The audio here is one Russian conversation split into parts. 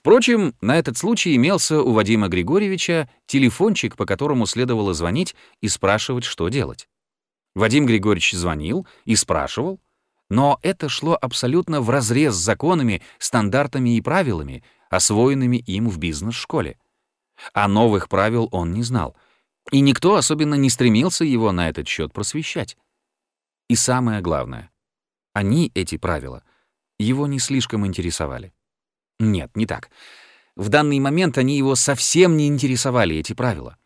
Впрочем, на этот случай имелся у Вадима Григорьевича телефончик, по которому следовало звонить и спрашивать, что делать. Вадим Григорьевич звонил и спрашивал, но это шло абсолютно вразрез с законами, стандартами и правилами, освоенными им в бизнес-школе. А новых правил он не знал, и никто особенно не стремился его на этот счет просвещать. И самое главное, они, эти правила, его не слишком интересовали. Нет, не так. В данный момент они его совсем не интересовали, эти правила.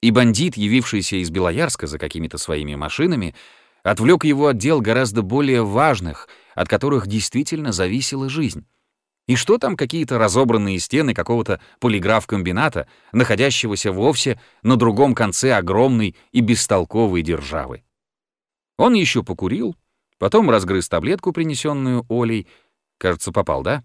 И бандит, явившийся из Белоярска за какими-то своими машинами, отвлек его от дел гораздо более важных, от которых действительно зависела жизнь. И что там какие-то разобранные стены какого-то полиграф-комбината, находящегося вовсе на другом конце огромной и бестолковой державы? Он еще покурил, потом разгрыз таблетку, принесенную Олей. Кажется, попал, да?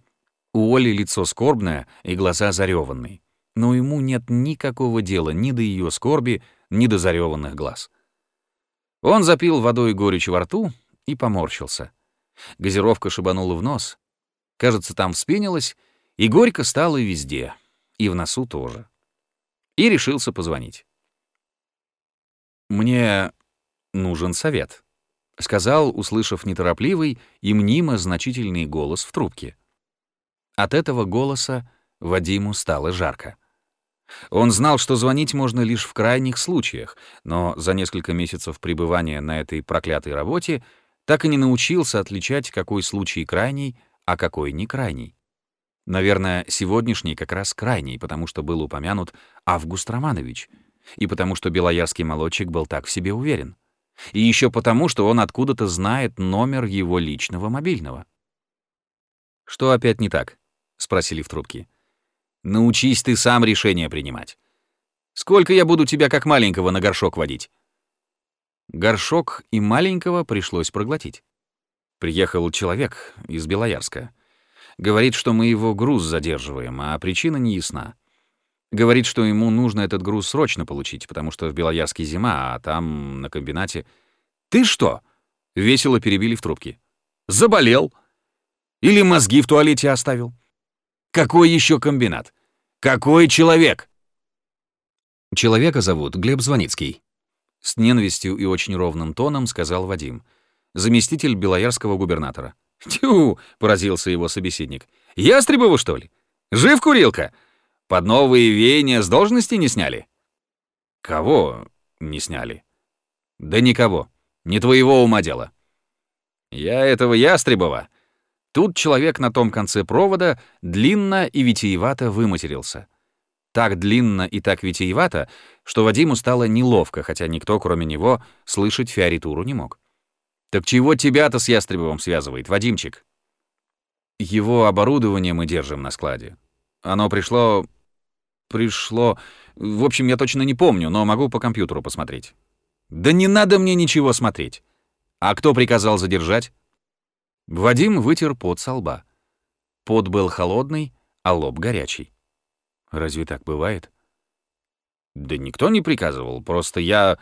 У Оли лицо скорбное и глаза зареванные. Но ему нет никакого дела ни до ее скорби, ни до зареванных глаз. Он запил водой горечь во рту и поморщился. Газировка шибанула в нос, Кажется, там вспенилось, и горько стало везде, и в носу тоже. И решился позвонить. «Мне нужен совет», — сказал, услышав неторопливый и мнимо значительный голос в трубке. От этого голоса Вадиму стало жарко. Он знал, что звонить можно лишь в крайних случаях, но за несколько месяцев пребывания на этой проклятой работе так и не научился отличать, какой случай крайний, а какой не крайний. Наверное, сегодняшний как раз крайний, потому что был упомянут Август Романович, и потому что белоярский молодчик был так в себе уверен, и еще потому, что он откуда-то знает номер его личного мобильного. «Что опять не так?» — спросили в трубке. «Научись ты сам решение принимать. Сколько я буду тебя как маленького на горшок водить?» Горшок и маленького пришлось проглотить. Приехал человек из Белоярска. Говорит, что мы его груз задерживаем, а причина не ясна. Говорит, что ему нужно этот груз срочно получить, потому что в Белоярске зима, а там, на комбинате... «Ты что?» — весело перебили в трубке. «Заболел? Или мозги в туалете оставил? Какой еще комбинат? Какой человек?» «Человека зовут Глеб Звоницкий», — с ненавистью и очень ровным тоном сказал Вадим — заместитель белоярского губернатора. «Тю!» — поразился его собеседник. «Ястребову, что ли? Жив курилка? Под новые веяния с должности не сняли?» «Кого не сняли?» «Да никого. Не твоего ума дело». «Я этого Ястребова». Тут человек на том конце провода длинно и витиевато выматерился. Так длинно и так витиевато, что Вадиму стало неловко, хотя никто, кроме него, слышать фиоритуру не мог. «Так чего тебя-то с Ястребовым связывает, Вадимчик?» «Его оборудование мы держим на складе. Оно пришло... пришло... В общем, я точно не помню, но могу по компьютеру посмотреть». «Да не надо мне ничего смотреть. А кто приказал задержать?» Вадим вытер пот со лба. Пот был холодный, а лоб горячий. «Разве так бывает?» «Да никто не приказывал, просто я...»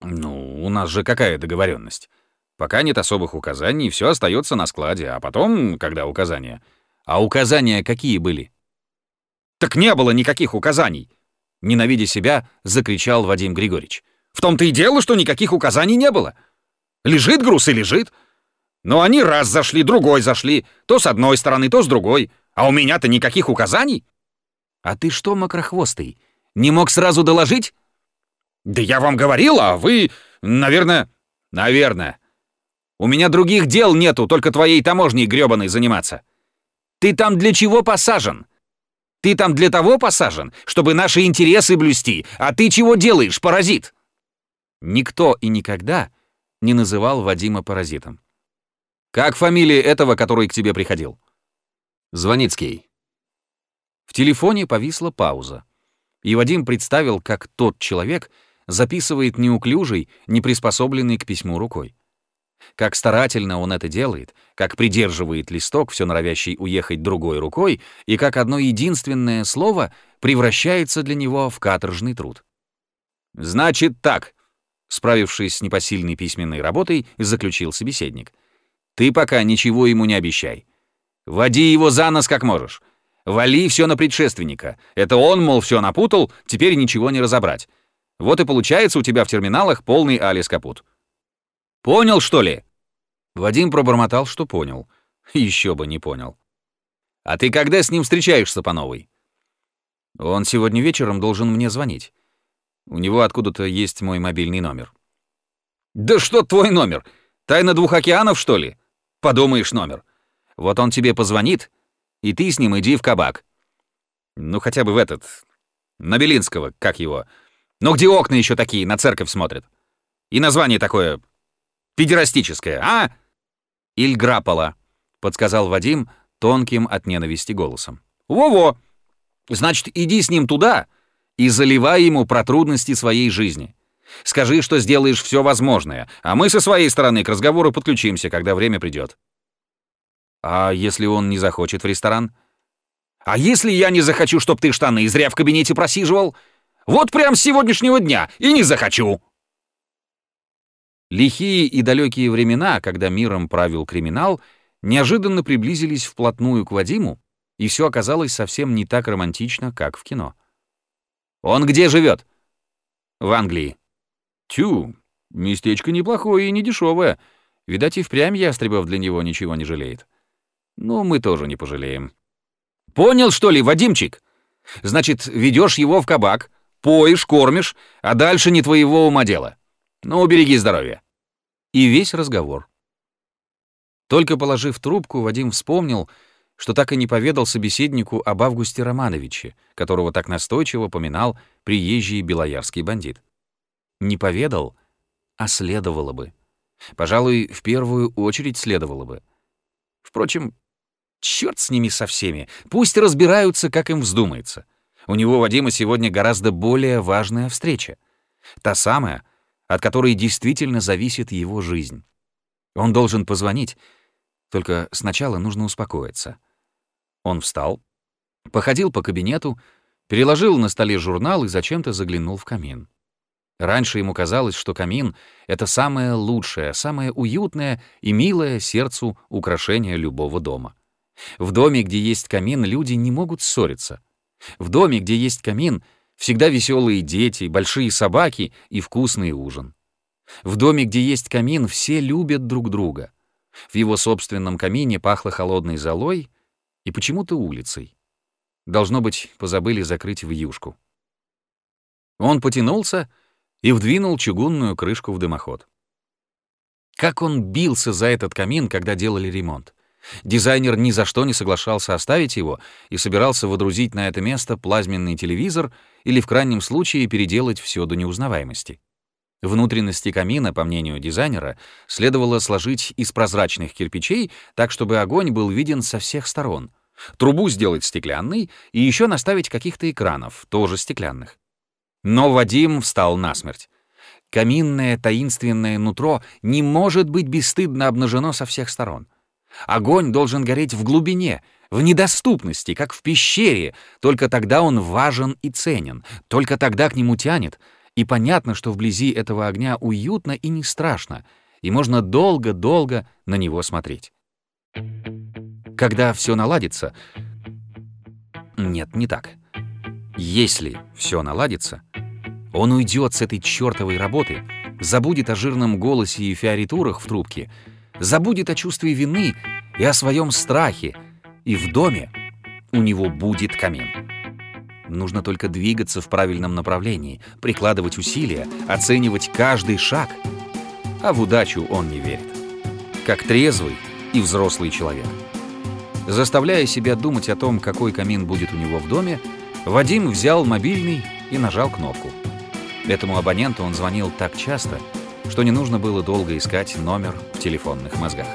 «Ну, у нас же какая договоренность? Пока нет особых указаний, все остается на складе, а потом, когда указания. А указания какие были? Так не было никаких указаний! Ненавидя себя, закричал Вадим Григорьевич. В том-то и дело, что никаких указаний не было. Лежит груз и лежит. Но они раз зашли, другой зашли, то с одной стороны, то с другой. А у меня-то никаких указаний. А ты что, мокрохвостый, не мог сразу доложить? Да я вам говорил, а вы, наверное... Наверное. У меня других дел нету, только твоей таможней грёбаной заниматься. Ты там для чего посажен? Ты там для того посажен, чтобы наши интересы блюсти, а ты чего делаешь, паразит?» Никто и никогда не называл Вадима паразитом. «Как фамилия этого, который к тебе приходил?» «Звоницкий». В телефоне повисла пауза, и Вадим представил, как тот человек записывает неуклюжий, неприспособленный к письму рукой. Как старательно он это делает, как придерживает листок, все норовящий уехать другой рукой, и как одно единственное слово превращается для него в каторжный труд. «Значит так», — справившись с непосильной письменной работой, заключил собеседник. «Ты пока ничего ему не обещай. Води его за нос как можешь. Вали все на предшественника. Это он, мол, все напутал, теперь ничего не разобрать. Вот и получается у тебя в терминалах полный Алис Капут. Понял, что ли? Вадим пробормотал, что понял. Еще бы не понял. А ты когда с ним встречаешься по новой? Он сегодня вечером должен мне звонить. У него откуда-то есть мой мобильный номер. Да что твой номер? Тайна двух океанов, что ли? Подумаешь, номер. Вот он тебе позвонит, и ты с ним иди в кабак. Ну, хотя бы в этот... На Белинского, как его. Ну, где окна еще такие, на церковь смотрят? И название такое... Педерастическое, а? Ильграпола, подсказал Вадим тонким от ненависти голосом. Во-во! Значит, иди с ним туда и заливай ему про трудности своей жизни. Скажи, что сделаешь все возможное, а мы со своей стороны к разговору подключимся, когда время придет. А если он не захочет в ресторан? А если я не захочу, чтоб ты штаны зря в кабинете просиживал? Вот прям с сегодняшнего дня и не захочу. Лихие и далекие времена, когда миром правил криминал, неожиданно приблизились вплотную к Вадиму, и все оказалось совсем не так романтично, как в кино. «Он где живет?» «В Англии». «Тю, местечко неплохое и недешевое. Видать, и впрямь Ястребов для него ничего не жалеет». Ну, мы тоже не пожалеем. Понял, что ли, Вадимчик? Значит, ведешь его в кабак, поешь, кормишь, а дальше не твоего ума дело. Ну, береги здоровье. И весь разговор. Только положив трубку, Вадим вспомнил, что так и не поведал собеседнику об Августе Романовиче, которого так настойчиво поминал приезжий белоярский бандит. Не поведал, а следовало бы. Пожалуй, в первую очередь следовало бы. Впрочем, Черт с ними со всеми. Пусть разбираются, как им вздумается. У него, Вадима, сегодня гораздо более важная встреча. Та самая, от которой действительно зависит его жизнь. Он должен позвонить, только сначала нужно успокоиться. Он встал, походил по кабинету, переложил на столе журнал и зачем-то заглянул в камин. Раньше ему казалось, что камин — это самое лучшее, самое уютное и милое сердцу украшение любого дома. В доме, где есть камин, люди не могут ссориться. В доме, где есть камин, всегда веселые дети, большие собаки и вкусный ужин. В доме, где есть камин, все любят друг друга. В его собственном камине пахло холодной золой и почему-то улицей. Должно быть, позабыли закрыть вьюшку. Он потянулся и вдвинул чугунную крышку в дымоход. Как он бился за этот камин, когда делали ремонт. Дизайнер ни за что не соглашался оставить его и собирался водрузить на это место плазменный телевизор или в крайнем случае переделать все до неузнаваемости. Внутренности камина, по мнению дизайнера, следовало сложить из прозрачных кирпичей, так чтобы огонь был виден со всех сторон. Трубу сделать стеклянной и еще наставить каких-то экранов, тоже стеклянных. Но Вадим встал насмерть. Каминное таинственное нутро не может быть бесстыдно обнажено со всех сторон. Огонь должен гореть в глубине, в недоступности, как в пещере. Только тогда он важен и ценен. Только тогда к нему тянет. И понятно, что вблизи этого огня уютно и не страшно, и можно долго-долго на него смотреть. Когда все наладится... Нет, не так. Если все наладится, он уйдет с этой чертовой работы, забудет о жирном голосе и фиоритурах в трубке — забудет о чувстве вины и о своем страхе, и в доме у него будет камин. Нужно только двигаться в правильном направлении, прикладывать усилия, оценивать каждый шаг. А в удачу он не верит. Как трезвый и взрослый человек. Заставляя себя думать о том, какой камин будет у него в доме, Вадим взял мобильный и нажал кнопку. Этому абоненту он звонил так часто, что не нужно было долго искать номер в телефонных мозгах.